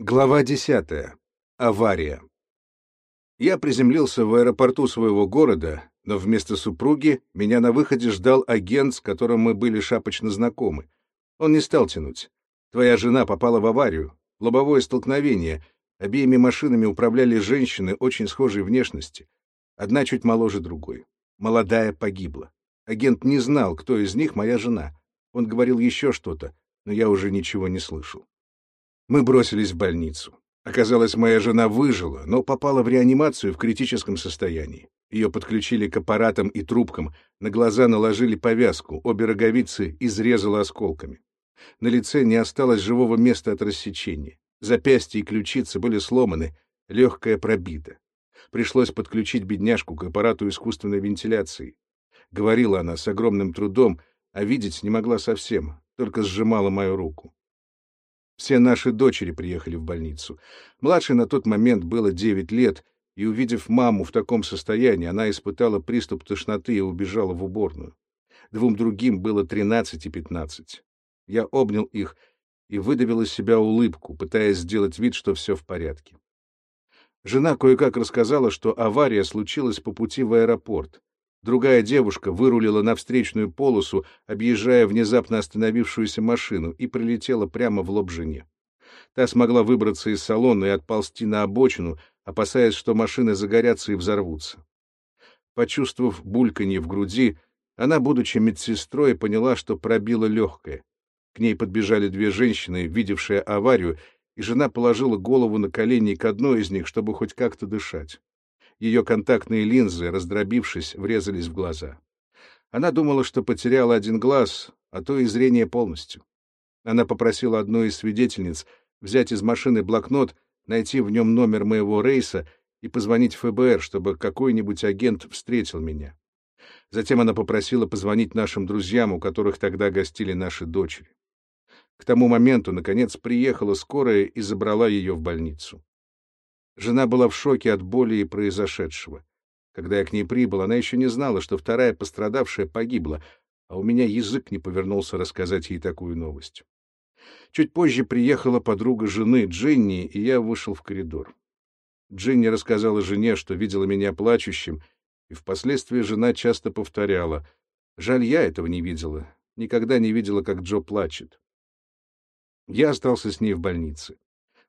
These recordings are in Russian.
Глава 10. Авария. Я приземлился в аэропорту своего города, но вместо супруги меня на выходе ждал агент, с которым мы были шапочно знакомы. Он не стал тянуть. Твоя жена попала в аварию. Лобовое столкновение. Обеими машинами управляли женщины очень схожей внешности. Одна чуть моложе другой. Молодая погибла. Агент не знал, кто из них моя жена. Он говорил еще что-то, но я уже ничего не слышал. Мы бросились в больницу. Оказалось, моя жена выжила, но попала в реанимацию в критическом состоянии. Ее подключили к аппаратам и трубкам, на глаза наложили повязку, обе роговицы изрезало осколками. На лице не осталось живого места от рассечения. Запястья и ключицы были сломаны, легкая пробита. Пришлось подключить бедняжку к аппарату искусственной вентиляции. Говорила она с огромным трудом, а видеть не могла совсем, только сжимала мою руку. Все наши дочери приехали в больницу. Младшей на тот момент было 9 лет, и, увидев маму в таком состоянии, она испытала приступ тошноты и убежала в уборную. Двум другим было 13 и 15. Я обнял их и выдавил из себя улыбку, пытаясь сделать вид, что все в порядке. Жена кое-как рассказала, что авария случилась по пути в аэропорт. Другая девушка вырулила на встречную полосу, объезжая внезапно остановившуюся машину, и прилетела прямо в лоб жене. Та смогла выбраться из салона и отползти на обочину, опасаясь, что машины загорятся и взорвутся. Почувствовав бульканье в груди, она, будучи медсестрой, поняла, что пробила легкое. К ней подбежали две женщины, видевшие аварию, и жена положила голову на колени к одной из них, чтобы хоть как-то дышать. Ее контактные линзы, раздробившись, врезались в глаза. Она думала, что потеряла один глаз, а то и зрение полностью. Она попросила одну из свидетельниц взять из машины блокнот, найти в нем номер моего рейса и позвонить в ФБР, чтобы какой-нибудь агент встретил меня. Затем она попросила позвонить нашим друзьям, у которых тогда гостили наши дочери. К тому моменту, наконец, приехала скорая и забрала ее в больницу. Жена была в шоке от боли и произошедшего. Когда я к ней прибыл, она еще не знала, что вторая пострадавшая погибла, а у меня язык не повернулся рассказать ей такую новость. Чуть позже приехала подруга жены, Джинни, и я вышел в коридор. Джинни рассказала жене, что видела меня плачущим, и впоследствии жена часто повторяла, «Жаль, я этого не видела, никогда не видела, как Джо плачет». Я остался с ней в больнице.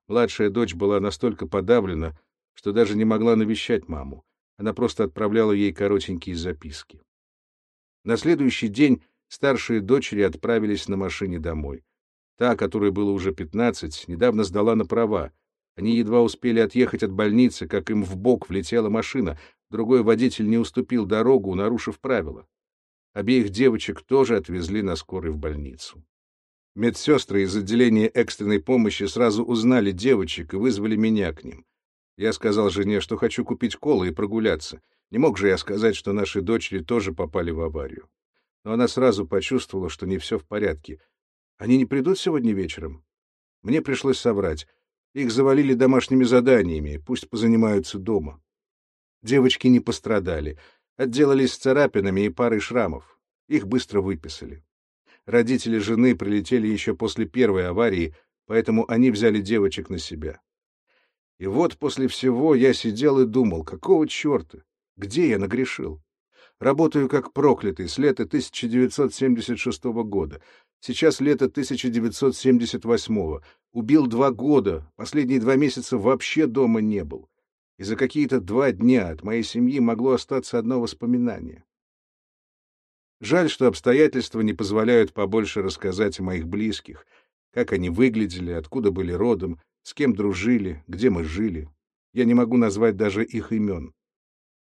Младшая дочь была настолько подавлена, что даже не могла навещать маму. Она просто отправляла ей коротенькие записки. На следующий день старшие дочери отправились на машине домой. Та, которой было уже пятнадцать, недавно сдала на права. Они едва успели отъехать от больницы, как им в бок влетела машина. Другой водитель не уступил дорогу, нарушив правила. Обеих девочек тоже отвезли на скорой в больницу. Медсестры из отделения экстренной помощи сразу узнали девочек и вызвали меня к ним. Я сказал жене, что хочу купить колы и прогуляться. Не мог же я сказать, что наши дочери тоже попали в аварию. Но она сразу почувствовала, что не все в порядке. Они не придут сегодня вечером? Мне пришлось соврать. Их завалили домашними заданиями, пусть позанимаются дома. Девочки не пострадали, отделались царапинами и парой шрамов. Их быстро выписали. Родители жены прилетели еще после первой аварии, поэтому они взяли девочек на себя. И вот после всего я сидел и думал, какого черта? Где я нагрешил? Работаю как проклятый с лета 1976 года. Сейчас лето 1978. Убил два года, последние два месяца вообще дома не был. И за какие-то два дня от моей семьи могло остаться одно воспоминание. Жаль, что обстоятельства не позволяют побольше рассказать о моих близких, как они выглядели, откуда были родом, с кем дружили, где мы жили. Я не могу назвать даже их имен.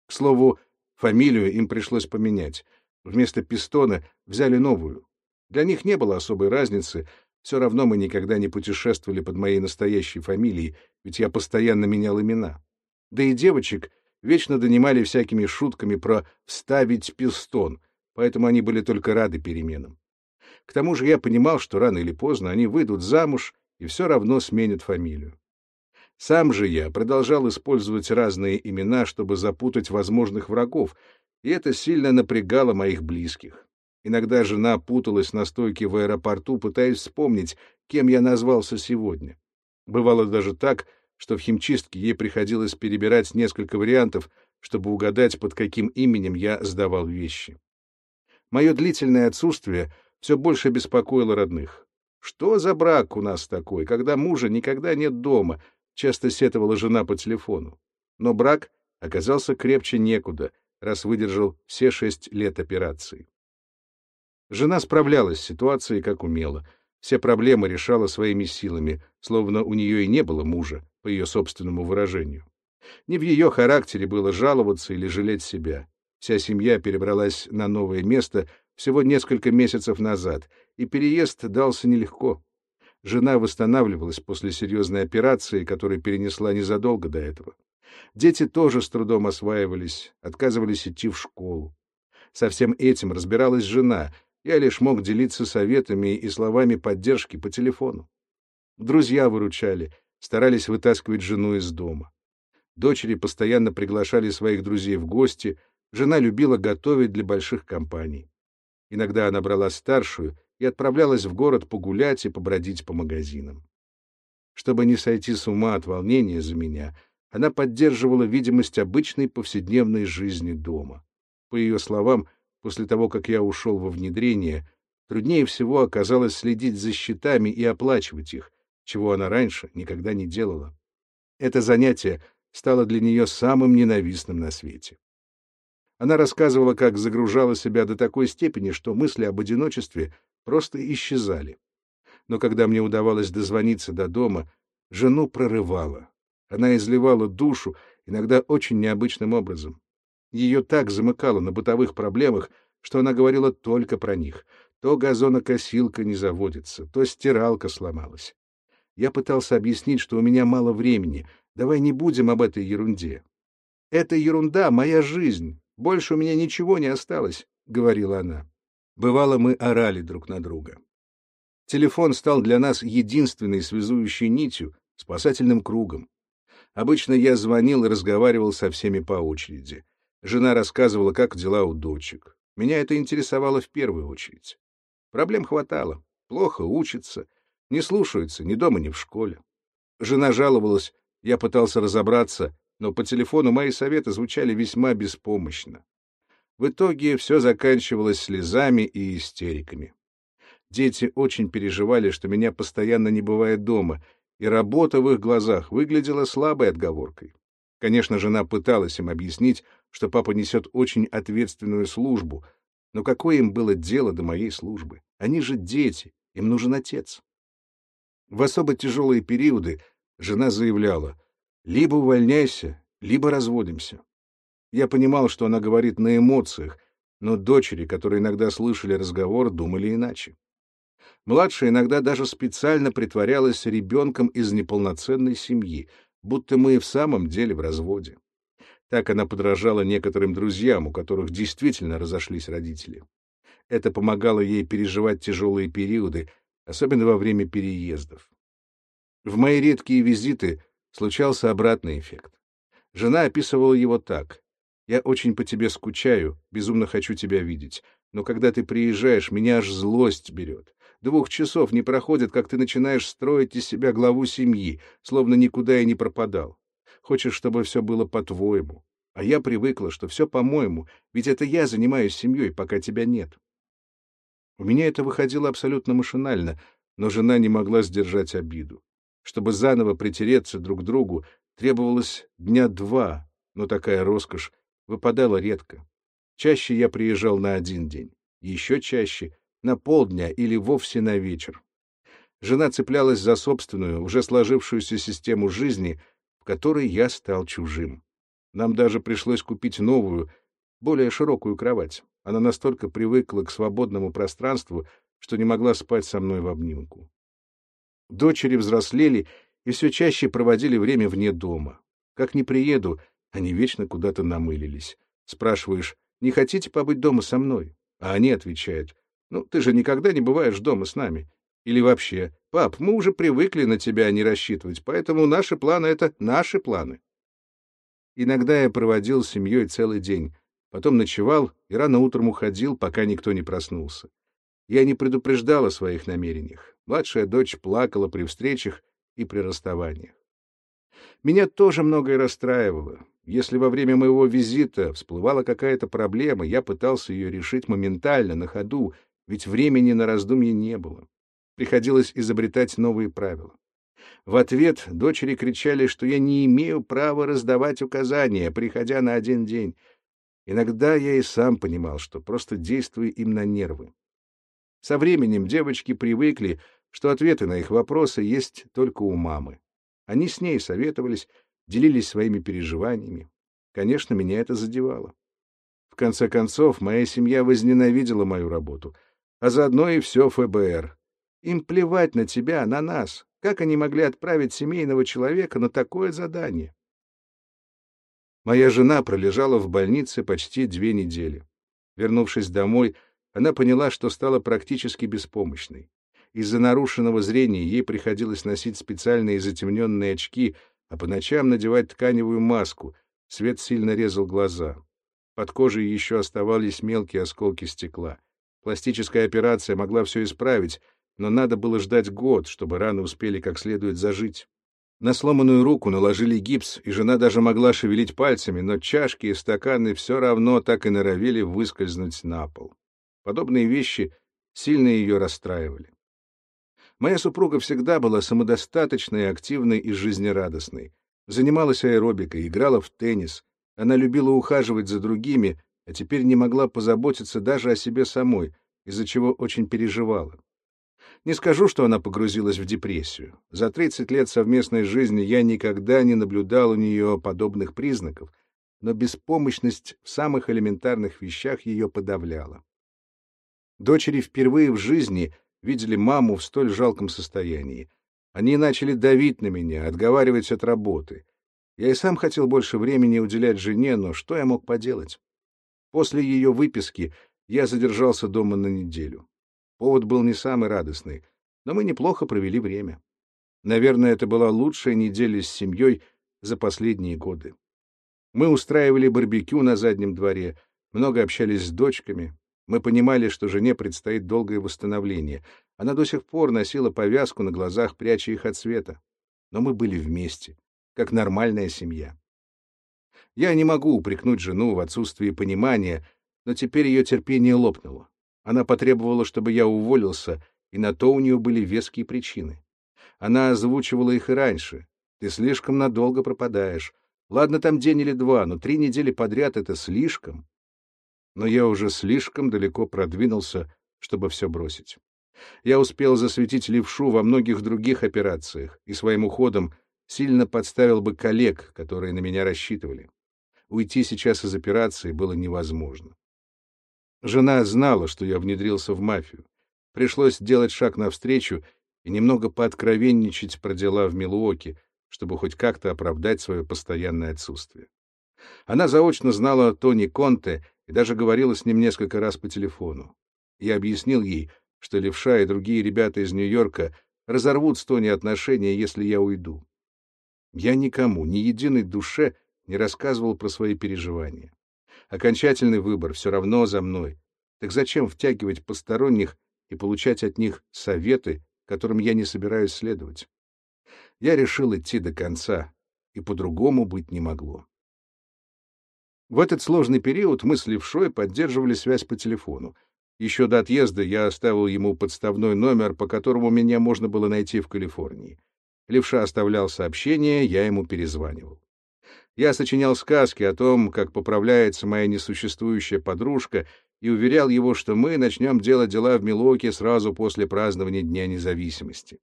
К слову, фамилию им пришлось поменять. Вместо Пистона взяли новую. Для них не было особой разницы, все равно мы никогда не путешествовали под моей настоящей фамилией, ведь я постоянно менял имена. Да и девочек вечно донимали всякими шутками про «вставить пистон», поэтому они были только рады переменам. К тому же я понимал, что рано или поздно они выйдут замуж и все равно сменят фамилию. Сам же я продолжал использовать разные имена, чтобы запутать возможных врагов, и это сильно напрягало моих близких. Иногда жена путалась на стойке в аэропорту, пытаясь вспомнить, кем я назвался сегодня. Бывало даже так, что в химчистке ей приходилось перебирать несколько вариантов, чтобы угадать, под каким именем я сдавал вещи. Мое длительное отсутствие все больше беспокоило родных. «Что за брак у нас такой, когда мужа никогда нет дома?» — часто сетовала жена по телефону. Но брак оказался крепче некуда, раз выдержал все шесть лет операции. Жена справлялась с ситуацией как умела. Все проблемы решала своими силами, словно у нее и не было мужа, по ее собственному выражению. Не в ее характере было жаловаться или жалеть себя. Вся семья перебралась на новое место всего несколько месяцев назад, и переезд дался нелегко. Жена восстанавливалась после серьезной операции, которую перенесла незадолго до этого. Дети тоже с трудом осваивались, отказывались идти в школу. Со всем этим разбиралась жена, я лишь мог делиться советами и словами поддержки по телефону. Друзья выручали, старались вытаскивать жену из дома. Дочери постоянно приглашали своих друзей в гости, жена любила готовить для больших компаний. Иногда она брала старшую и отправлялась в город погулять и побродить по магазинам. Чтобы не сойти с ума от волнения за меня, она поддерживала видимость обычной повседневной жизни дома. По ее словам, После того, как я ушел во внедрение, труднее всего оказалось следить за счетами и оплачивать их, чего она раньше никогда не делала. Это занятие стало для нее самым ненавистным на свете. Она рассказывала, как загружала себя до такой степени, что мысли об одиночестве просто исчезали. Но когда мне удавалось дозвониться до дома, жену прорывала. Она изливала душу, иногда очень необычным образом. Ее так замыкало на бытовых проблемах, что она говорила только про них. То газонокосилка не заводится, то стиралка сломалась. Я пытался объяснить, что у меня мало времени. Давай не будем об этой ерунде. «Это ерунда, моя жизнь. Больше у меня ничего не осталось», — говорила она. Бывало, мы орали друг на друга. Телефон стал для нас единственной связующей нитью, спасательным кругом. Обычно я звонил и разговаривал со всеми по очереди. Жена рассказывала, как дела у дочек. Меня это интересовало в первую очередь. Проблем хватало. Плохо учатся, не слушаются ни дома, ни в школе. Жена жаловалась, я пытался разобраться, но по телефону мои советы звучали весьма беспомощно. В итоге все заканчивалось слезами и истериками. Дети очень переживали, что меня постоянно не бывает дома, и работа в их глазах выглядела слабой отговоркой. Конечно, жена пыталась им объяснить, что папа несет очень ответственную службу, но какое им было дело до моей службы? Они же дети, им нужен отец. В особо тяжелые периоды жена заявляла, либо увольняйся, либо разводимся. Я понимал, что она говорит на эмоциях, но дочери, которые иногда слышали разговор, думали иначе. Младшая иногда даже специально притворялась ребенком из неполноценной семьи, будто мы и в самом деле в разводе. Так она подражала некоторым друзьям, у которых действительно разошлись родители. Это помогало ей переживать тяжелые периоды, особенно во время переездов. В мои редкие визиты случался обратный эффект. Жена описывала его так. «Я очень по тебе скучаю, безумно хочу тебя видеть, но когда ты приезжаешь, меня аж злость берет. Двух часов не проходит, как ты начинаешь строить из себя главу семьи, словно никуда и не пропадал. Хочешь, чтобы все было по-твоему. А я привыкла, что все по-моему, ведь это я занимаюсь семьей, пока тебя нет. У меня это выходило абсолютно машинально, но жена не могла сдержать обиду. Чтобы заново притереться друг к другу, требовалось дня два, но такая роскошь выпадала редко. Чаще я приезжал на один день, еще чаще на полдня или вовсе на вечер. Жена цеплялась за собственную, уже сложившуюся систему жизни, в которой я стал чужим. Нам даже пришлось купить новую, более широкую кровать. Она настолько привыкла к свободному пространству, что не могла спать со мной в обнимку. Дочери взрослели и все чаще проводили время вне дома. Как не приеду, они вечно куда-то намылились. Спрашиваешь, не хотите побыть дома со мной? А они отвечают, ну, ты же никогда не бываешь дома с нами. Или вообще, пап, мы уже привыкли на тебя не рассчитывать, поэтому наши планы — это наши планы. Иногда я проводил с семьей целый день, потом ночевал и рано утром уходил, пока никто не проснулся. Я не предупреждал о своих намерениях. Младшая дочь плакала при встречах, и при расставаниях. Меня тоже многое расстраивало. Если во время моего визита всплывала какая-то проблема, я пытался ее решить моментально, на ходу, ведь времени на раздумье не было. Приходилось изобретать новые правила. В ответ дочери кричали, что я не имею права раздавать указания, приходя на один день. Иногда я и сам понимал, что просто действую им на нервы. Со временем девочки привыкли, что ответы на их вопросы есть только у мамы. Они с ней советовались, делились своими переживаниями. Конечно, меня это задевало. В конце концов, моя семья возненавидела мою работу, а заодно и все ФБР. Им плевать на тебя, на нас. Как они могли отправить семейного человека на такое задание? Моя жена пролежала в больнице почти две недели. Вернувшись домой, она поняла, что стала практически беспомощной. Из-за нарушенного зрения ей приходилось носить специальные затемненные очки, а по ночам надевать тканевую маску. Свет сильно резал глаза. Под кожей еще оставались мелкие осколки стекла. Пластическая операция могла все исправить, но надо было ждать год, чтобы раны успели как следует зажить. На сломанную руку наложили гипс, и жена даже могла шевелить пальцами, но чашки и стаканы все равно так и норовили выскользнуть на пол. Подобные вещи сильно ее расстраивали. Моя супруга всегда была самодостаточной, активной и жизнерадостной. Занималась аэробикой, играла в теннис. Она любила ухаживать за другими, а теперь не могла позаботиться даже о себе самой, из-за чего очень переживала. Не скажу, что она погрузилась в депрессию. За 30 лет совместной жизни я никогда не наблюдал у нее подобных признаков, но беспомощность в самых элементарных вещах ее подавляла. Дочери впервые в жизни видели маму в столь жалком состоянии. Они начали давить на меня, отговаривать от работы. Я и сам хотел больше времени уделять жене, но что я мог поделать? После ее выписки я задержался дома на неделю. Повод был не самый радостный, но мы неплохо провели время. Наверное, это была лучшая неделя с семьей за последние годы. Мы устраивали барбекю на заднем дворе, много общались с дочками, мы понимали, что жене предстоит долгое восстановление. Она до сих пор носила повязку на глазах, пряча их от света. Но мы были вместе, как нормальная семья. Я не могу упрекнуть жену в отсутствии понимания, но теперь ее терпение лопнуло. Она потребовала, чтобы я уволился, и на то у нее были веские причины. Она озвучивала их и раньше. Ты слишком надолго пропадаешь. Ладно, там день или два, но три недели подряд — это слишком но я уже слишком далеко продвинулся, чтобы все бросить. Я успел засветить левшу во многих других операциях и своим уходом сильно подставил бы коллег, которые на меня рассчитывали. Уйти сейчас из операции было невозможно. Жена знала, что я внедрился в мафию. Пришлось делать шаг навстречу и немного пооткровенничать про дела в Милуоке, чтобы хоть как-то оправдать свое постоянное отсутствие. Она заочно знала Тони Конте и даже говорила с ним несколько раз по телефону. Я объяснил ей, что Левша и другие ребята из Нью-Йорка разорвут с Тони отношения, если я уйду. Я никому, ни единой душе не рассказывал про свои переживания. Окончательный выбор все равно за мной. Так зачем втягивать посторонних и получать от них советы, которым я не собираюсь следовать? Я решил идти до конца, и по-другому быть не могло. В этот сложный период мы с Левшой поддерживали связь по телефону. Еще до отъезда я оставил ему подставной номер, по которому меня можно было найти в Калифорнии. Левша оставлял сообщение, я ему перезванивал. Я сочинял сказки о том, как поправляется моя несуществующая подружка, и уверял его, что мы начнем делать дела в Милоке сразу после празднования Дня независимости.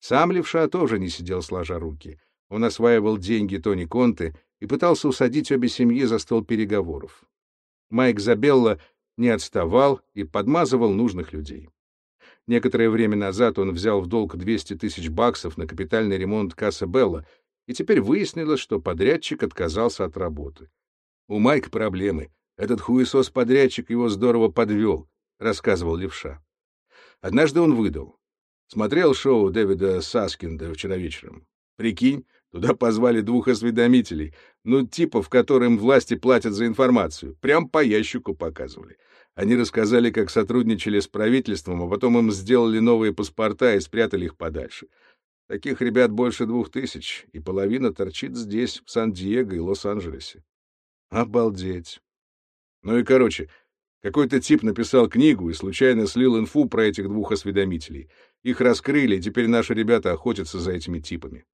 Сам Левша тоже не сидел сложа руки. Он осваивал деньги Тони Конте и пытался усадить обе семьи за стол переговоров. Майк Забелла не отставал и подмазывал нужных людей. Некоторое время назад он взял в долг 200 тысяч баксов на капитальный ремонт Касса Белла, и теперь выяснилось, что подрядчик отказался от работы. «У Майка проблемы. Этот хуесос-подрядчик его здорово подвел», — рассказывал Левша. Однажды он выдал. Смотрел шоу Дэвида Саскинда вчера вечером. Прикинь, Туда позвали двух осведомителей, ну, типов, которым власти платят за информацию. Прям по ящику показывали. Они рассказали, как сотрудничали с правительством, а потом им сделали новые паспорта и спрятали их подальше. Таких ребят больше двух тысяч, и половина торчит здесь, в Сан-Диего и Лос-Анджелесе. Обалдеть. Ну и короче, какой-то тип написал книгу и случайно слил инфу про этих двух осведомителей. Их раскрыли, и теперь наши ребята охотятся за этими типами.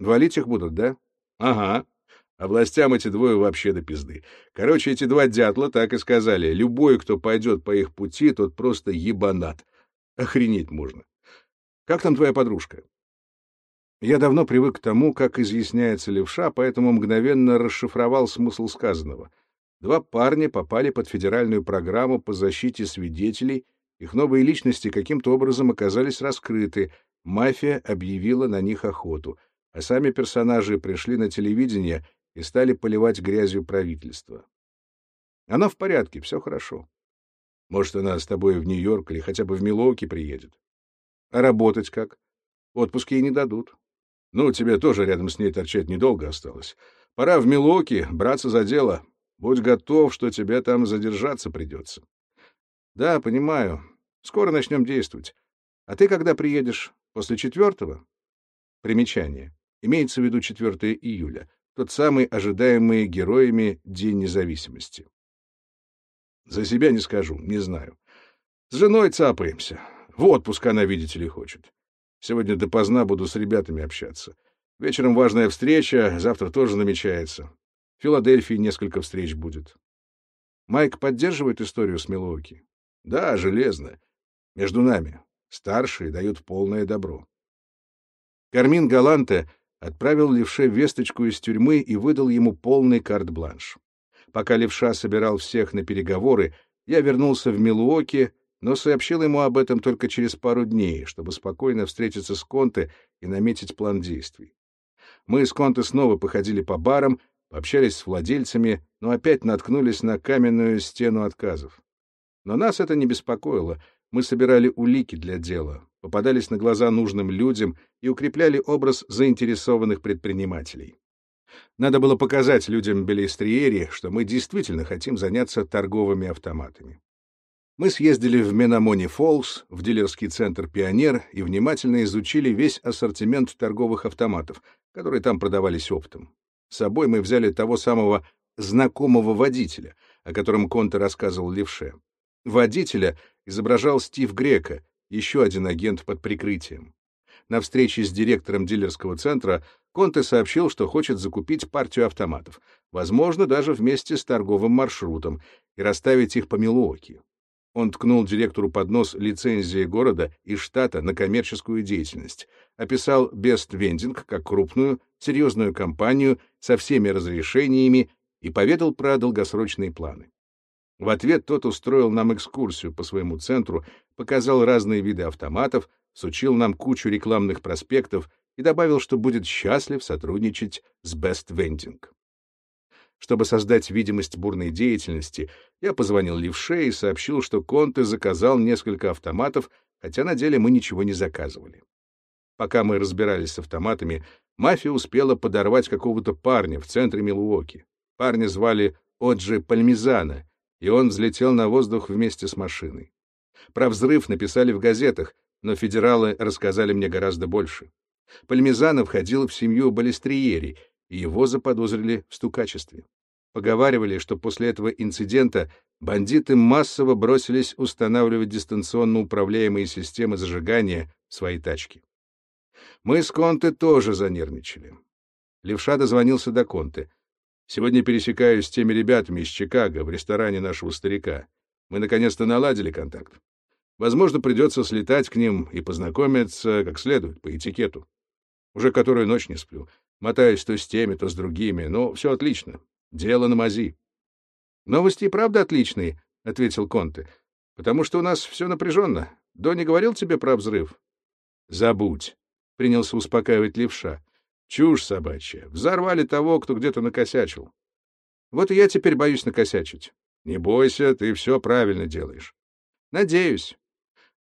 Валить их будут, да? Ага. А властям эти двое вообще до пизды. Короче, эти два дятла так и сказали. Любой, кто пойдет по их пути, тот просто ебанат. Охренеть можно. Как там твоя подружка? Я давно привык к тому, как изъясняется левша, поэтому мгновенно расшифровал смысл сказанного. Два парня попали под федеральную программу по защите свидетелей, их новые личности каким-то образом оказались раскрыты, мафия объявила на них охоту, а сами персонажи пришли на телевидение и стали поливать грязью правительство. Она в порядке, все хорошо. Может, она с тобой в Нью-Йорк или хотя бы в Милуоки приедет. А работать как? Отпуск ей не дадут. Ну, тебе тоже рядом с ней торчать недолго осталось. Пора в Милуоки браться за дело. Будь готов, что тебе там задержаться придется. Да, понимаю. Скоро начнем действовать. А ты когда приедешь? После четвертого? Примечание. Имеется в виду 4 июля тот самый ожидаемый героями День независимости. За себя не скажу, не знаю. С женой цапаемся. В отпуск она, видите ли, хочет. Сегодня допоздна буду с ребятами общаться. Вечером важная встреча, завтра тоже намечается. В Филадельфии несколько встреч будет. Майк поддерживает историю с Милуоки? Да, железно. Между нами. Старшие дают полное добро. Кармин Галанте отправил Левше весточку из тюрьмы и выдал ему полный карт-бланш. Пока Левша собирал всех на переговоры, я вернулся в Милуоки, но сообщил ему об этом только через пару дней, чтобы спокойно встретиться с Конте и наметить план действий. Мы с Конте снова походили по барам, пообщались с владельцами, но опять наткнулись на каменную стену отказов. Но нас это не беспокоило, мы собирали улики для дела, попадались на глаза нужным людям и укрепляли образ заинтересованных предпринимателей. Надо было показать людям Белестриери, что мы действительно хотим заняться торговыми автоматами. Мы съездили в Менамони Фоллс, в дилерский центр «Пионер» и внимательно изучили весь ассортимент торговых автоматов, которые там продавались оптом. С собой мы взяли того самого знакомого водителя, о котором Конте рассказывал Левше. Водителя изображал Стив Грека, еще один агент под прикрытием. На встрече с директором дилерского центра Конте сообщил, что хочет закупить партию автоматов, возможно, даже вместе с торговым маршрутом, и расставить их по Милуоки. Он ткнул директору под нос лицензии города и штата на коммерческую деятельность, описал Best Vending как крупную, серьезную компанию со всеми разрешениями и поведал про долгосрочные планы. В ответ тот устроил нам экскурсию по своему центру, показал разные виды автоматов, сучил нам кучу рекламных проспектов и добавил, что будет счастлив сотрудничать с Best Vending. Чтобы создать видимость бурной деятельности, я позвонил Левше и сообщил, что Конте заказал несколько автоматов, хотя на деле мы ничего не заказывали. Пока мы разбирались с автоматами, мафия успела подорвать какого-то парня в центре Милуоки. Парня звали Оджи Пальмизана, и он взлетел на воздух вместе с машиной. Про взрыв написали в газетах, но федералы рассказали мне гораздо больше. Пальмизанов входил в семью Балестриери, и его заподозрили в стукачестве. Поговаривали, что после этого инцидента бандиты массово бросились устанавливать дистанционно управляемые системы зажигания в свои тачки. Мы с Конте тоже занервничали. Левша дозвонился до Конте. Сегодня пересекаюсь с теми ребятами из Чикаго в ресторане нашего старика. Мы наконец-то наладили контакт. Возможно, придется слетать к ним и познакомиться как следует, по этикету. Уже которую ночь не сплю. Мотаюсь то с теми, то с другими, но все отлично. Дело на мази. Новости и правда отличные, — ответил Конте, — потому что у нас все напряженно. Дони говорил тебе про взрыв? Забудь, — принялся успокаивать левша. Чушь собачья. Взорвали того, кто где-то накосячил. Вот и я теперь боюсь накосячить. Не бойся, ты все правильно делаешь. Надеюсь.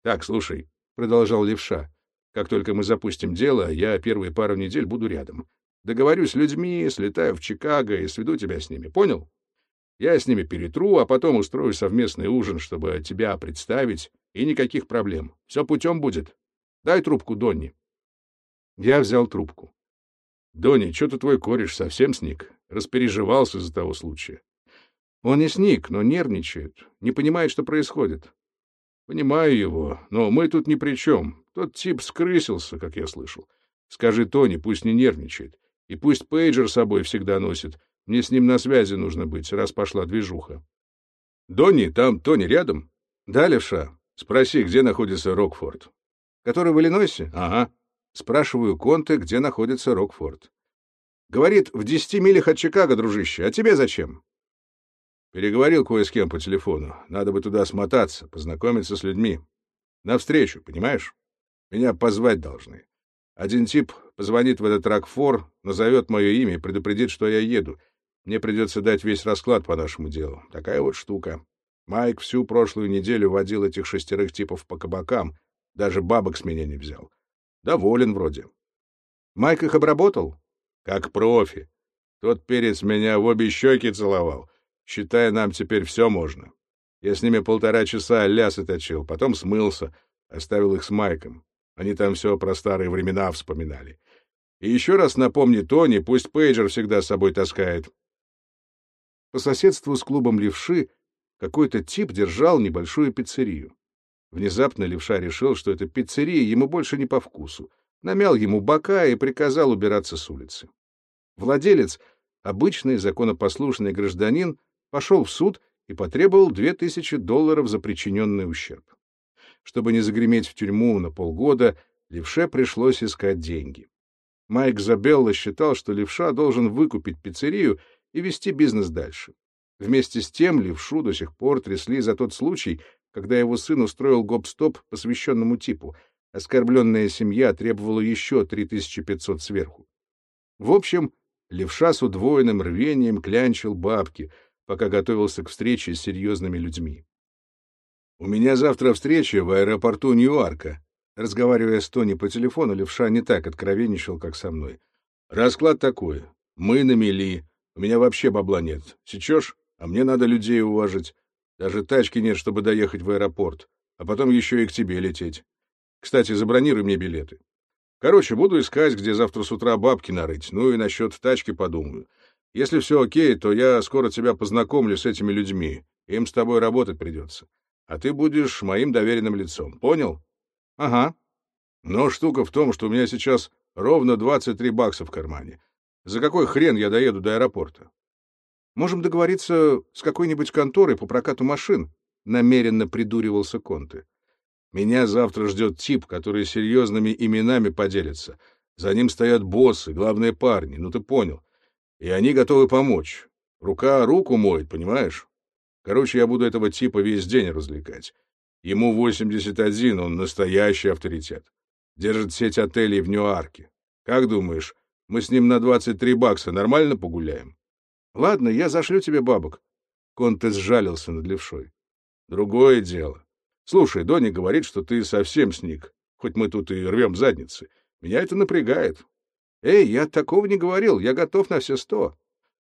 Так, слушай, — продолжал левша, — как только мы запустим дело, я первые пару недель буду рядом. Договорюсь с людьми, слетаю в Чикаго и сведу тебя с ними. Понял? Я с ними перетру, а потом устрою совместный ужин, чтобы тебя представить, и никаких проблем. Все путем будет. Дай трубку Донни. Я взял трубку. «Донни, что ты твой кореш совсем сник? Распереживался из-за того случая». «Он не сник, но нервничает, не понимает, что происходит». «Понимаю его, но мы тут ни при чем. Тот тип скрысился, как я слышал. Скажи Тони, пусть не нервничает. И пусть пейджер с собой всегда носит. Мне с ним на связи нужно быть, раз пошла движуха». «Донни, там Тони рядом?» «Да, левша. Спроси, где находится Рокфорд». «Который в Иллинойсе?» «Ага». Спрашиваю Конте, где находится Рокфорд. Говорит, в десяти милях от Чикаго, дружище. А тебе зачем? Переговорил кое с кем по телефону. Надо бы туда смотаться, познакомиться с людьми. Навстречу, понимаешь? Меня позвать должны. Один тип позвонит в этот Рокфор, назовет мое имя и предупредит, что я еду. Мне придется дать весь расклад по нашему делу. Такая вот штука. Майк всю прошлую неделю водил этих шестерых типов по кабакам. Даже бабок с меня не взял. Доволен вроде. Майк их обработал? Как профи. Тот перец меня в обе щеки целовал. Считая, нам теперь все можно. Я с ними полтора часа лясы точил, потом смылся, оставил их с Майком. Они там все про старые времена вспоминали. И еще раз напомни Тони, пусть пейджер всегда с собой таскает. По соседству с клубом «Левши» какой-то тип держал небольшую пиццерию. Внезапно левша решил, что эта пиццерия ему больше не по вкусу, намял ему бока и приказал убираться с улицы. Владелец, обычный законопослушный гражданин, пошел в суд и потребовал две тысячи долларов за причиненный ущерб. Чтобы не загреметь в тюрьму на полгода, левше пришлось искать деньги. Майк Забелла считал, что левша должен выкупить пиццерию и вести бизнес дальше. Вместе с тем левшу до сих пор трясли за тот случай, когда его сын устроил гоп-стоп посвященному типу. Оскорбленная семья требовала еще 3500 сверху. В общем, левша с удвоенным рвением клянчил бабки, пока готовился к встрече с серьезными людьми. «У меня завтра встреча в аэропорту Ньюарка». Разговаривая с Тони по телефону, левша не так откровенничал, как со мной. «Расклад такой. Мы на мели. У меня вообще бабла нет. Сечешь? А мне надо людей уважить. Даже тачки нет, чтобы доехать в аэропорт, а потом еще и к тебе лететь. Кстати, забронируй мне билеты. Короче, буду искать, где завтра с утра бабки нарыть, ну и насчет тачки подумаю. Если все окей, то я скоро тебя познакомлю с этими людьми. Им с тобой работать придется. А ты будешь моим доверенным лицом. Понял? Ага. Но штука в том, что у меня сейчас ровно 23 бакса в кармане. За какой хрен я доеду до аэропорта? Можем договориться с какой-нибудь конторой по прокату машин, — намеренно придуривался Конте. Меня завтра ждет тип, который серьезными именами поделится. За ним стоят боссы, главные парни, ну ты понял. И они готовы помочь. Рука руку моет, понимаешь? Короче, я буду этого типа весь день развлекать. Ему 81, он настоящий авторитет. Держит сеть отелей в Ньюарке. Как думаешь, мы с ним на 23 бакса нормально погуляем? Ладно, я зашлю тебе бабок. Конте сжалился над левшой. Другое дело. Слушай, Доня говорит, что ты совсем сник, хоть мы тут и рвем задницы. Меня это напрягает. Эй, я такого не говорил, я готов на все сто.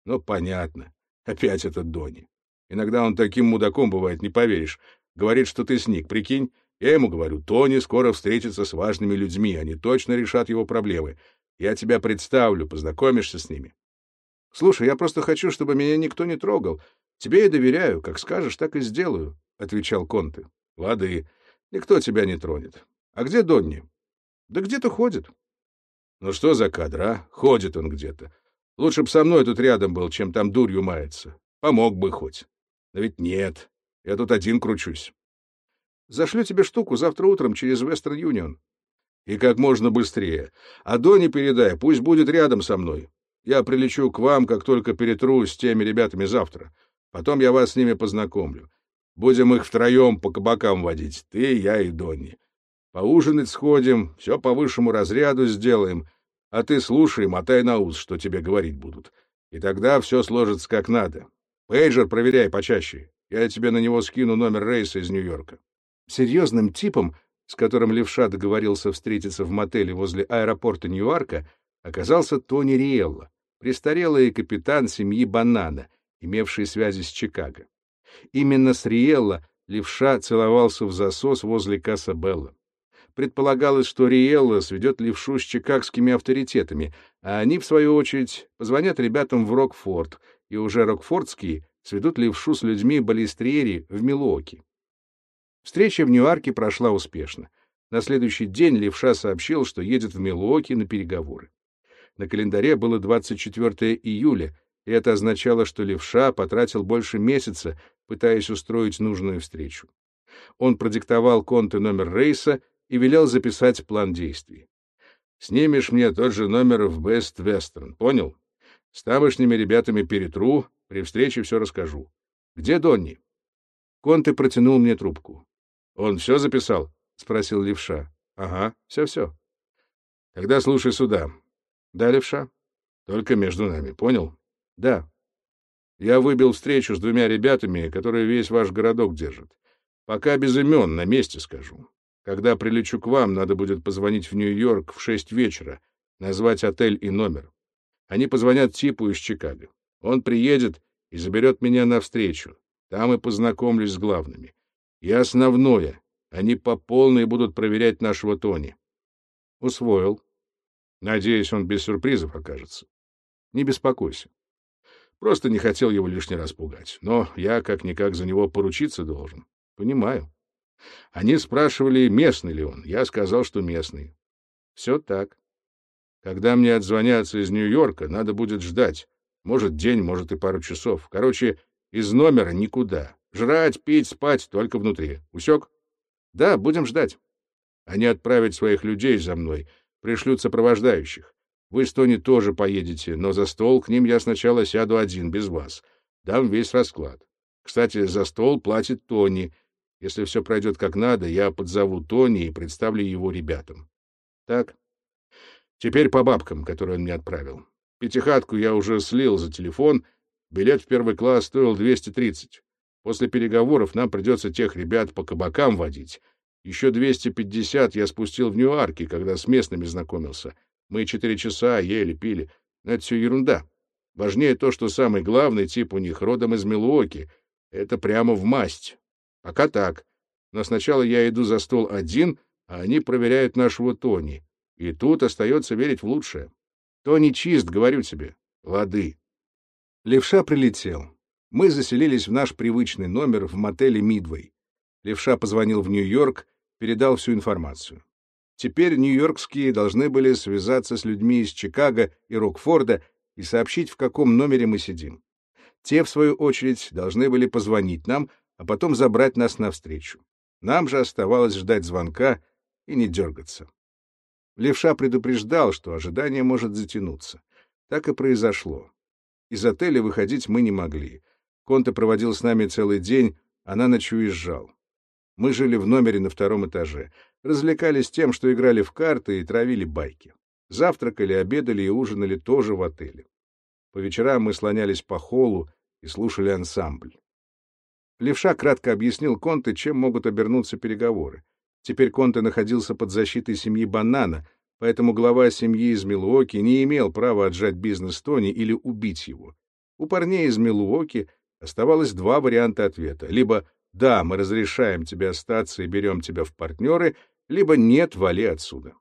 Ну, понятно. Опять этот Дони. Иногда он таким мудаком бывает, не поверишь. Говорит, что ты сник, прикинь. Я ему говорю, Тони скоро встретится с важными людьми, они точно решат его проблемы. Я тебя представлю, познакомишься с ними. Слушай, я просто хочу, чтобы меня никто не трогал. Тебе я доверяю, как скажешь, так и сделаю, — отвечал Конте. — Лады, никто тебя не тронет. А где Донни? — Да где-то ходит. — Ну что за кадр, а? Ходит он где-то. Лучше б со мной тут рядом был, чем там дурью мается. Помог бы хоть. Но ведь нет, я тут один кручусь. Зашлю тебе штуку завтра утром через Western Union. И как можно быстрее. А Дони передай, пусть будет рядом со мной. Я прилечу к вам, как только перетру с теми ребятами завтра. Потом я вас с ними познакомлю. Будем их втроем по кабакам водить, ты, я и Донни. Поужинать сходим, все по высшему разряду сделаем, а ты слушай, мотай на ус, что тебе говорить будут. И тогда все сложится как надо. Пейджер проверяй почаще. Я тебе на него скину номер рейса из Нью-Йорка. Серьезным типом, с которым Левша договорился встретиться в мотеле возле аэропорта Нью-Йорка, оказался Тони Риелло, престарелый капитан семьи Банана, имевший связи с Чикаго. Именно с Риелло левша целовался в засос возле Касса Белла. Предполагалось, что Риэлла сведет левшу с чикагскими авторитетами, а они, в свою очередь, позвонят ребятам в Рокфорд, и уже рокфордские сведут левшу с людьми Балестриери в Милуоки. Встреча в Ньюарке прошла успешно. На следующий день левша сообщил, что едет в Милуоки на переговоры. На календаре было 24 июля, и это означало, что левша потратил больше месяца, пытаясь устроить нужную встречу. Он продиктовал Конте номер рейса и велел записать план действий. «Снимешь мне тот же номер в Бест Вестерн, понял? С тамошними ребятами перетру, при встрече все расскажу. Где Донни?» Конте протянул мне трубку. «Он все записал?» — спросил левша. «Ага, все-все». «Тогда слушай сюда». «Да, левша?» «Только между нами, понял?» «Да». «Я выбил встречу с двумя ребятами, которые весь ваш городок держат. Пока без имен, на месте скажу. Когда прилечу к вам, надо будет позвонить в Нью-Йорк в шесть вечера, назвать отель и номер. Они позвонят типу из Чикаго. Он приедет и заберет меня навстречу. Там и познакомлюсь с главными. И основное, они по полной будут проверять нашего Тони. Усвоил. Надеюсь, он без сюрпризов окажется. Не беспокойся. Просто не хотел его лишний раз пугать. Но я как-никак за него поручиться должен. Понимаю. Они спрашивали, местный ли он. Я сказал, что местный. Все так. Когда мне отзвонятся из Нью-Йорка, надо будет ждать. Может, день, может и пару часов. Короче, из номера никуда. Жрать, пить, спать только внутри. Усек? Да, будем ждать. Они отправят своих людей за мной, пришлют сопровождающих. Вы с Тони тоже поедете, но за стол к ним я сначала сяду один, без вас. Дам весь расклад. Кстати, за стол платит Тони. Если все пройдет как надо, я подзову Тони и представлю его ребятам. Так? Теперь по бабкам, которые он мне отправил. Пятихатку я уже слил за телефон, билет в первый класс стоил 230. После переговоров нам придется тех ребят по кабакам водить. Еще 250 я спустил в Ньюарке, когда с местными знакомился. Мы четыре часа ели, пили. Но это все ерунда. Важнее то, что самый главный тип у них родом из Милуоки. Это прямо в масть. Пока так. Но сначала я иду за стол один, а они проверяют нашего Тони. И тут остается верить в лучшее. Тони чист, говорю тебе. Лады. Левша прилетел мы заселились в наш привычный номер в мотеле «Мидвей». Левша позвонил в Нью-Йорк, передал всю информацию. Теперь нью-йоркские должны были связаться с людьми из Чикаго и Рокфорда и сообщить, в каком номере мы сидим. Те, в свою очередь, должны были позвонить нам, а потом забрать нас навстречу. Нам же оставалось ждать звонка и не дергаться. Левша предупреждал, что ожидание может затянуться. Так и произошло. Из отеля выходить мы не могли. Конте проводил с нами целый день, а на ночь уезжал. Мы жили в номере на втором этаже, развлекались тем, что играли в карты и травили байки. Завтракали, обедали и ужинали тоже в отеле. По вечерам мы слонялись по холлу и слушали ансамбль. Левша кратко объяснил Конте, чем могут обернуться переговоры. Теперь Конте находился под защитой семьи Банана, поэтому глава семьи из Милуоки не имел права отжать бизнес Тони или убить его. У парней из Милуоки Оставалось два варианта ответа. Либо «да, мы разрешаем тебе остаться и берем тебя в партнеры», либо «нет, вали отсюда».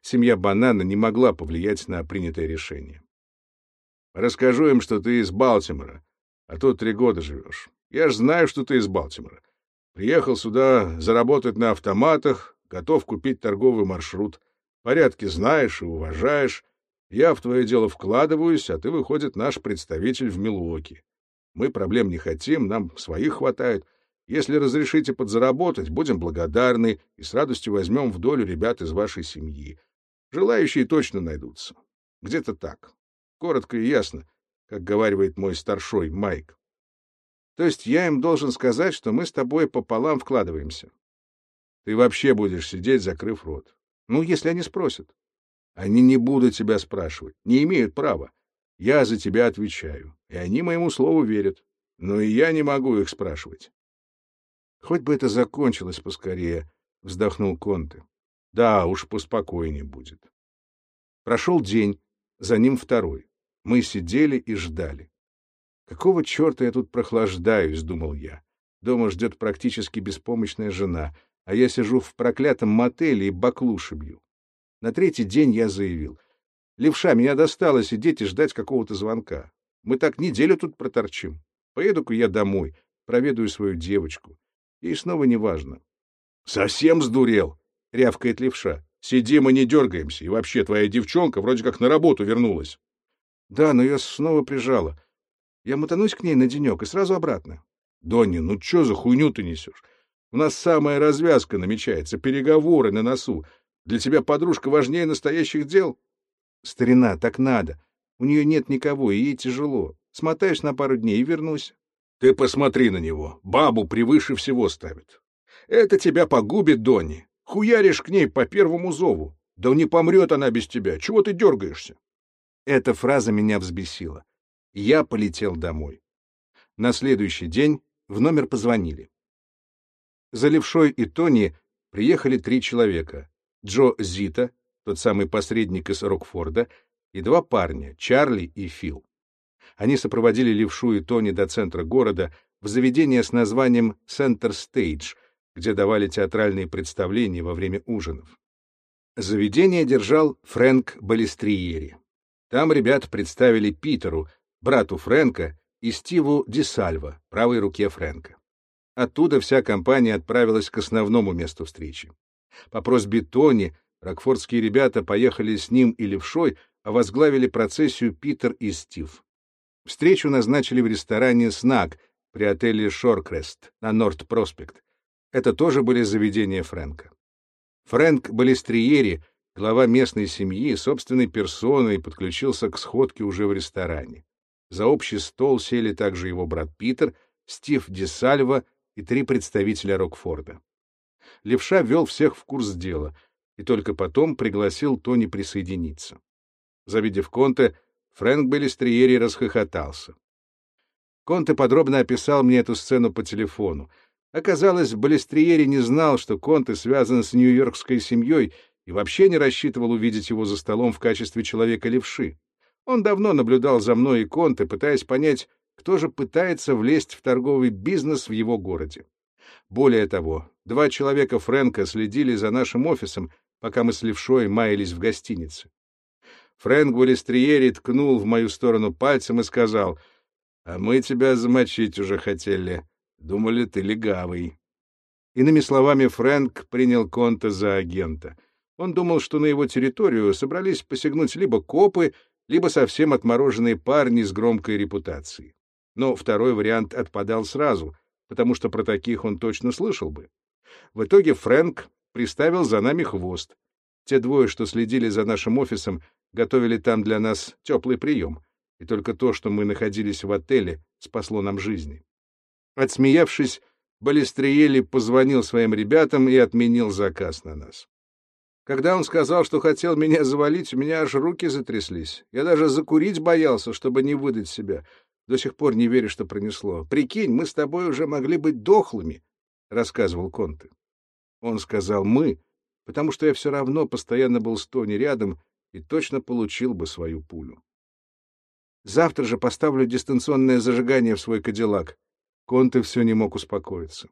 Семья Банана не могла повлиять на принятое решение. «Расскажу им, что ты из Балтимора, а тут три года живешь. Я ж знаю, что ты из Балтимора. Приехал сюда заработать на автоматах, готов купить торговый маршрут. Порядки знаешь и уважаешь. Я в твое дело вкладываюсь, а ты, выходит, наш представитель в Милуоке. Мы проблем не хотим, нам своих хватает. Если разрешите подзаработать, будем благодарны и с радостью возьмем в долю ребят из вашей семьи. Желающие точно найдутся. Где-то так. Коротко и ясно, как говаривает мой старшой Майк. То есть я им должен сказать, что мы с тобой пополам вкладываемся. Ты вообще будешь сидеть, закрыв рот. Ну, если они спросят. Они не будут тебя спрашивать, не имеют права. Я за тебя отвечаю, и они моему слову верят. Но и я не могу их спрашивать. Хоть бы это закончилось поскорее, — вздохнул Конте. Да, уж поспокойнее будет. Прошел день, за ним второй. Мы сидели и ждали. Какого черта я тут прохлаждаюсь, — думал я. Дома ждет практически беспомощная жена. а я сижу в проклятом мотеле и баклуши бью. На третий день я заявил. Левша, меня достало сидеть и ждать какого-то звонка. Мы так неделю тут проторчим. Поеду-ка я домой, проведаю свою девочку. И снова неважно. — Совсем сдурел, — рявкает левша. — Сидим и не дергаемся, и вообще твоя девчонка вроде как на работу вернулась. — Да, но ее снова прижала. Я мотанусь к ней на денек и сразу обратно. — Донни, ну что за хуйню ты несешь? У нас самая развязка намечается, переговоры на носу. Для тебя подружка важнее настоящих дел? — Старина, так надо. У нее нет никого, и ей тяжело. Смотаюсь на пару дней и вернусь. Ты посмотри на него. Бабу превыше всего ставит. Это тебя погубит, Донни. Хуяришь к ней по первому зову. Да не помрет она без тебя. Чего ты дергаешься? Эта фраза меня взбесила. Я полетел домой. На следующий день в номер позвонили. За Левшой и Тони приехали три человека. Джо Зита, тот самый посредник из Рокфорда, и два парня, Чарли и Фил. Они сопроводили Левшу и Тони до центра города в заведение с названием «Центр Стейдж», где давали театральные представления во время ужинов. Заведение держал Фрэнк Балестриери. Там ребят представили Питеру, брату Фрэнка, и Стиву Дисальво, правой руке Фрэнка. Оттуда вся компания отправилась к основному месту встречи. По просьбе Тони рокфордские ребята поехали с ним и Левшой, а возглавили процессию Питер и Стив. Встречу назначили в ресторане «Снаг» при отеле «Шоркрест» на Норт-Проспект. Это тоже были заведения Фрэнка. Фрэнк Балестриери, глава местной семьи, собственной персоной подключился к сходке уже в ресторане. За общий стол сели также его брат Питер, Стив Десальва и три представителя Рокфорда. Левша вел всех в курс дела и только потом пригласил Тони присоединиться. Завидев Конте, Фрэнк Беллистриери расхохотался. Конте подробно описал мне эту сцену по телефону. Оказалось, Балестриери не знал, что Конте связан с нью-йоркской семьей и вообще не рассчитывал увидеть его за столом в качестве человека-левши. Он давно наблюдал за мной и Конте, пытаясь понять, кто же пытается влезть в торговый бизнес в его городе. Более того, два человека Фрэнка следили за нашим офисом, пока мы с левшой маялись в гостинице. Фрэнк Булестриери ткнул в мою сторону пальцем и сказал, «А мы тебя замочить уже хотели. Думали, ты легавый». Иными словами, Фрэнк принял Конта за агента. Он думал, что на его территорию собрались посягнуть либо копы, либо совсем отмороженные парни с громкой репутацией. Но второй вариант отпадал сразу, потому что про таких он точно слышал бы. В итоге Фрэнк приставил за нами хвост. Те двое, что следили за нашим офисом, готовили там для нас теплый прием, и только то, что мы находились в отеле, спасло нам жизни. Отсмеявшись, Балестриели позвонил своим ребятам и отменил заказ на нас. Когда он сказал, что хотел меня завалить, у меня аж руки затряслись. Я даже закурить боялся, чтобы не выдать себя. До сих пор не верю, что пронесло. Прикинь, мы с тобой уже могли быть дохлыми, — рассказывал Конте. Он сказал «мы», потому что я все равно постоянно был с Тони рядом и точно получил бы свою пулю. Завтра же поставлю дистанционное зажигание в свой кадиллак. Конте все не мог успокоиться.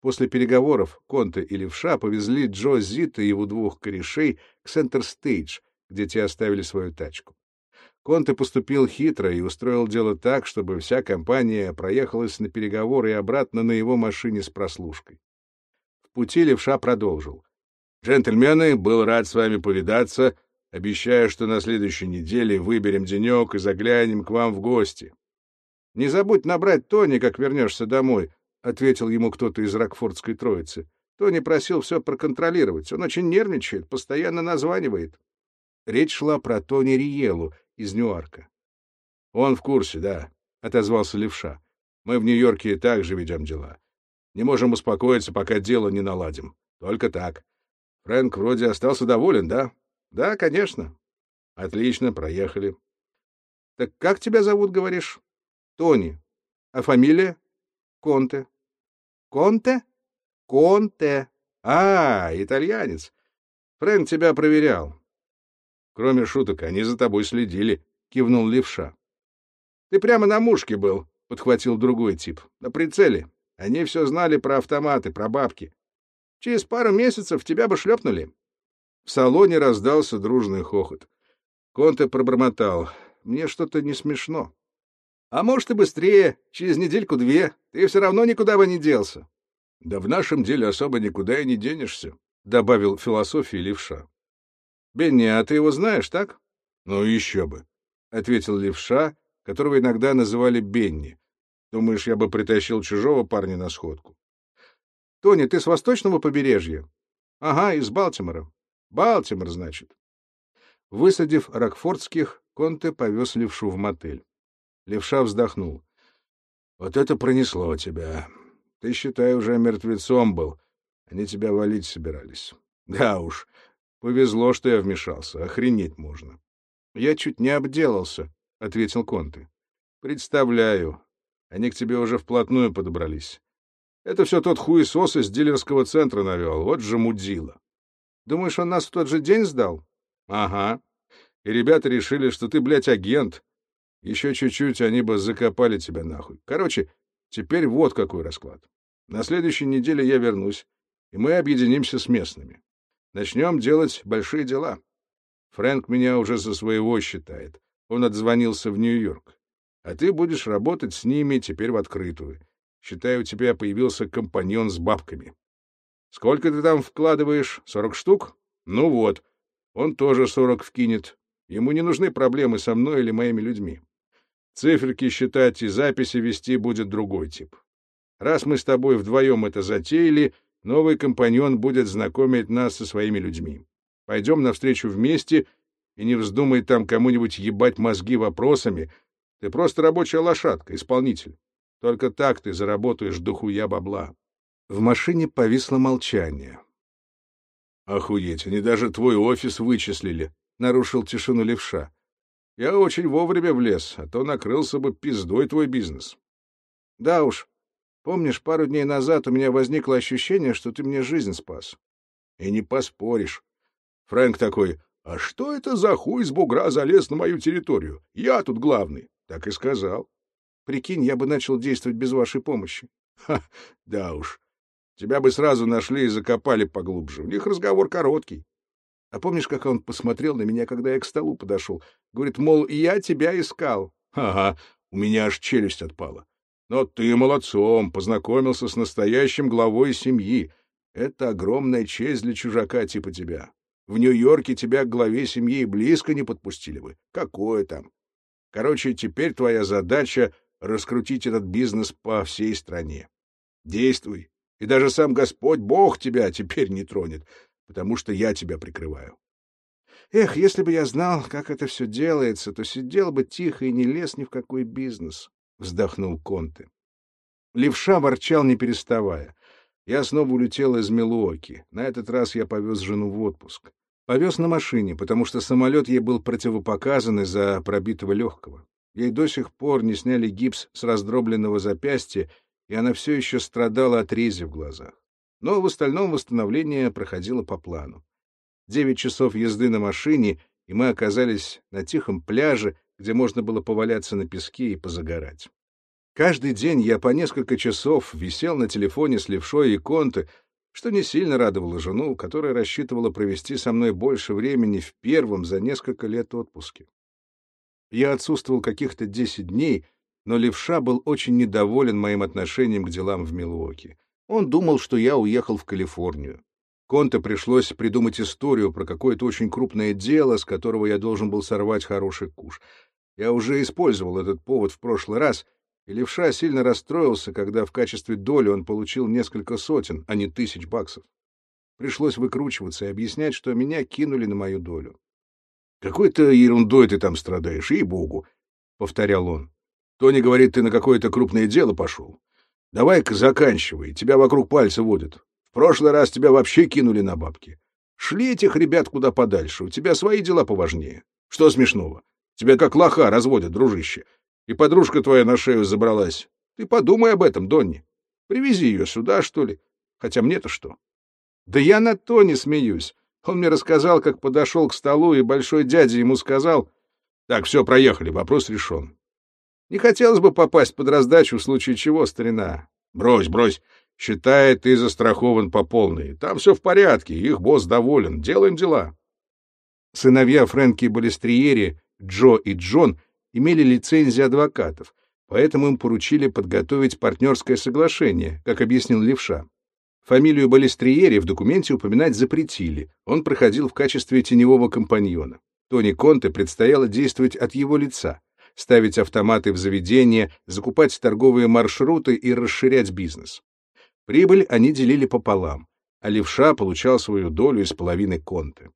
После переговоров Конте и Левша повезли Джо Зита и его двух корешей к Центр Стейдж, где те оставили свою тачку. Конте поступил хитро и устроил дело так, чтобы вся компания проехалась на переговоры и обратно на его машине с прослушкой. В пути Левша продолжил. «Джентльмены, был рад с вами повидаться. Обещаю, что на следующей неделе выберем денек и заглянем к вам в гости. — Не забудь набрать Тони, как вернешься домой, — ответил ему кто-то из Рокфордской троицы. Тони просил все проконтролировать. Он очень нервничает, постоянно названивает. Речь шла про Тони Риелу из Ньюарка. — Он в курсе, да, — отозвался Левша. — Мы в Нью-Йорке также ведем дела. Не можем успокоиться, пока дело не наладим. Только так. Фрэнк вроде остался доволен, да? Да, конечно. Отлично, проехали. Так как тебя зовут, говоришь? Тони. А фамилия? Конте. Конте? Конте. А, итальянец. Фрэнк тебя проверял. Кроме шуток, они за тобой следили, кивнул левша. Ты прямо на мушке был, подхватил другой тип. На прицеле. Они все знали про автоматы, про бабки. Через пару месяцев тебя бы шлепнули. В салоне раздался дружный хохот. Конте пробормотал. Мне что-то не смешно. А может и быстрее, через недельку-две. Ты все равно никуда бы не делся. Да в нашем деле особо никуда и не денешься, добавил философии левша. Бенни, а ты его знаешь, так? Ну еще бы, ответил левша, которого иногда называли Бенни. Думаешь, я бы притащил чужого парня на сходку? Тони, ты с восточного побережья? Ага, из Балтимора. Балтимор, значит. Высадив Рокфордских, Конте повез левшу в мотель. Левша вздохнул. — Вот это пронесло тебя. Ты, считай, уже мертвецом был. Они тебя валить собирались. Да уж, повезло, что я вмешался. Охренеть можно. — Я чуть не обделался, — ответил Конте. — Представляю. Они к тебе уже вплотную подобрались. Это все тот хуесос из дилерского центра навел. Вот же мудила. Думаешь, он нас в тот же день сдал? Ага. И ребята решили, что ты, блядь, агент. Еще чуть-чуть, они бы закопали тебя нахуй. Короче, теперь вот какой расклад. На следующей неделе я вернусь, и мы объединимся с местными. Начнем делать большие дела. Фрэнк меня уже за своего считает. Он отзвонился в Нью-Йорк. А ты будешь работать с ними теперь в открытую. Считай, у тебя появился компаньон с бабками. Сколько ты там вкладываешь? Сорок штук? Ну вот. Он тоже сорок вкинет. Ему не нужны проблемы со мной или моими людьми. Циферки считать и записи вести будет другой тип. Раз мы с тобой вдвоем это затеяли, новый компаньон будет знакомить нас со своими людьми. Пойдем навстречу вместе, и не вздумай там кому-нибудь ебать мозги вопросами. Ты просто рабочая лошадка, исполнитель. Только так ты заработаешь дохуя бабла. В машине повисло молчание. «Охуеть, они даже твой офис вычислили», — нарушил тишину левша. «Я очень вовремя влез, а то накрылся бы пиздой твой бизнес». «Да уж. Помнишь, пару дней назад у меня возникло ощущение, что ты мне жизнь спас?» «И не поспоришь». Фрэнк такой, «А что это за хуй с бугра залез на мою территорию? Я тут главный». Так и сказал. «Прикинь, я бы начал действовать без вашей помощи». «Ха, да уж. Тебя бы сразу нашли и закопали поглубже. У них разговор короткий. А помнишь, как он посмотрел на меня, когда я к столу подошел? Говорит, мол, я тебя искал. Ага, у меня аж челюсть отпала. Но ты молодцом, познакомился с настоящим главой семьи. Это огромная честь для чужака типа тебя. В Нью-Йорке тебя к главе семьи близко не подпустили бы. Какое там? Короче, теперь твоя задача — раскрутить этот бизнес по всей стране. Действуй, и даже сам Господь Бог тебя теперь не тронет, потому что я тебя прикрываю. Эх, если бы я знал, как это все делается, то сидел бы тихо и не лез ни в какой бизнес, — вздохнул Конте. Левша ворчал, не переставая. Я снова улетел из Милуоки. На этот раз я повез жену в отпуск. Повез на машине, потому что самолет ей был противопоказан из-за пробитого легкого. Ей до сих пор не сняли гипс с раздробленного запястья, и она все еще страдала от рези в глазах. Но в остальном восстановление проходило по плану. Девять часов езды на машине, и мы оказались на тихом пляже, где можно было поваляться на песке и позагорать. Каждый день я по несколько часов висел на телефоне с левшой и конты, что не сильно радовало жену, которая рассчитывала провести со мной больше времени в первом за несколько лет отпуске. Я отсутствовал каких-то десять дней — но левша был очень недоволен моим отношением к делам в Милуоке. Он думал, что я уехал в Калифорнию. Конте пришлось придумать историю про какое-то очень крупное дело, с которого я должен был сорвать хороший куш. Я уже использовал этот повод в прошлый раз, и левша сильно расстроился, когда в качестве доли он получил несколько сотен, а не тысяч баксов. Пришлось выкручиваться и объяснять, что меня кинули на мою долю. — Какой-то ерундой ты там страдаешь, ей-богу, — повторял он. Тони говорит, ты на какое-то крупное дело пошел. Давай-ка заканчивай, тебя вокруг пальца водят. В прошлый раз тебя вообще кинули на бабки. Шли этих ребят куда подальше, у тебя свои дела поважнее. Что смешного? Тебя как лоха разводят, дружище. И подружка твоя на шею забралась. Ты подумай об этом, Донни. Привези ее сюда, что ли. Хотя мне-то что? Да я на то не смеюсь. Он мне рассказал, как подошел к столу, и большой дядя ему сказал... Так, все, проехали, вопрос решен. Не хотелось бы попасть под раздачу в случае чего, старина. Брось, брось. Считай, ты застрахован по полной. Там все в порядке, их босс доволен. Делаем дела. Сыновья Фрэнки Балестриери, Джо и Джон, имели лицензии адвокатов, поэтому им поручили подготовить партнерское соглашение, как объяснил Левша. Фамилию Балестриери в документе упоминать запретили, он проходил в качестве теневого компаньона. Тони Конте предстояло действовать от его лица, ставить автоматы в заведения, закупать торговые маршруты и расширять бизнес. Прибыль они делили пополам, а левша получал свою долю из половины Конте.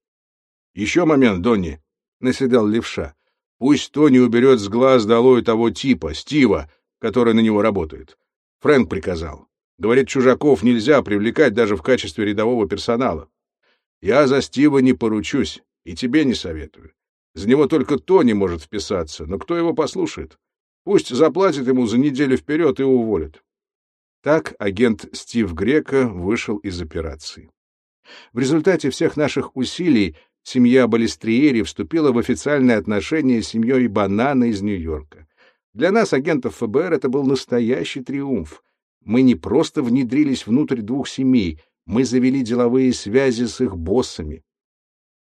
«Еще момент, Донни», — наседал левша. «Пусть Тони уберет с глаз долой того типа, Стива, который на него работает. Фрэнк приказал. Говорит, чужаков нельзя привлекать даже в качестве рядового персонала. Я за Стива не поручусь и тебе не советую. За него только Тони может вписаться, но кто его послушает? Пусть заплатит ему за неделю вперед и уволит. Так агент Стив Грека вышел из операции. В результате всех наших усилий семья Балестриери вступила в официальные отношения с семьей Банана из Нью-Йорка. Для нас, агентов ФБР, это был настоящий триумф. Мы не просто внедрились внутрь двух семей, мы завели деловые связи с их боссами.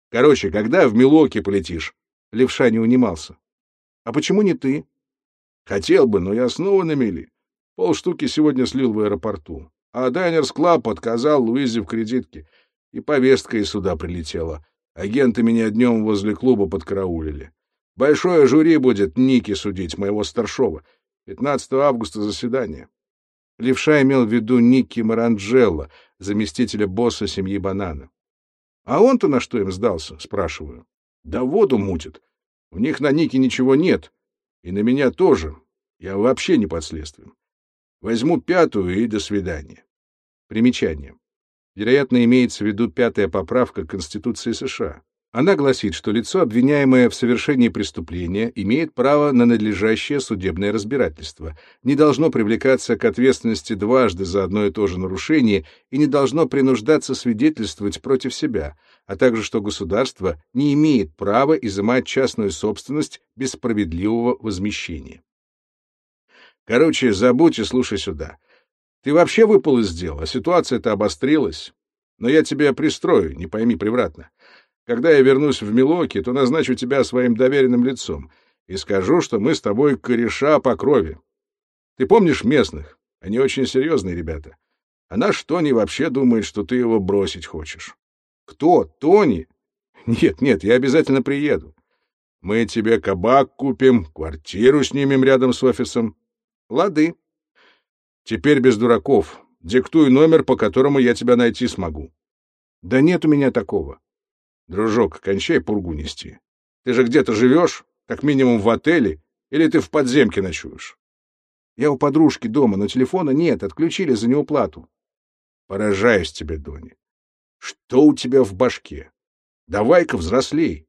Короче, когда в Милоки полетишь? Левша не унимался. А почему не ты? Хотел бы, но я снова на мели. Полштуки сегодня слил в аэропорту. А Diners Club отказал Луизе в кредитке. И повестка из суда прилетела. Агенты меня днем возле клуба подкараулили. Большое жюри будет Ники судить, моего старшого. 15 августа заседание. Левша имел в виду Ники Маранджелло, заместителя босса семьи Бонанно. «А он-то на что им сдался?» — спрашиваю. «Да воду мутит. У них на Нике ничего нет. И на меня тоже. Я вообще не под следствием. Возьму пятую и до свидания». Примечание. Вероятно, имеется в виду пятая поправка Конституции США. Она гласит, что лицо, обвиняемое в совершении преступления, имеет право на надлежащее судебное разбирательство, не должно привлекаться к ответственности дважды за одно и то же нарушение и не должно принуждаться свидетельствовать против себя, а также что государство не имеет права изымать частную собственность без справедливого возмещения. Короче, забудь и слушай сюда. Ты вообще выпал из дела, ситуация-то обострилась. Но я тебя пристрою, не пойми превратно. Когда я вернусь в Милоки, то назначу тебя своим доверенным лицом и скажу, что мы с тобой кореша по крови. Ты помнишь местных? Они очень серьезные ребята. А наш Тони вообще думает, что ты его бросить хочешь. Кто? Тони? Нет, нет, я обязательно приеду. Мы тебе кабак купим, квартиру снимем рядом с офисом. Лады. Теперь без дураков. Диктуй номер, по которому я тебя найти смогу. Да нет у меня такого. Дружок, кончай пургу нести. Ты же где-то живешь, как минимум в отеле, или ты в подземке ночуешь? Я у подружки дома, но телефона нет, отключили за неуплату. Поражаюсь тебе, Дони. Что у тебя в башке? Давай-ка взрослей.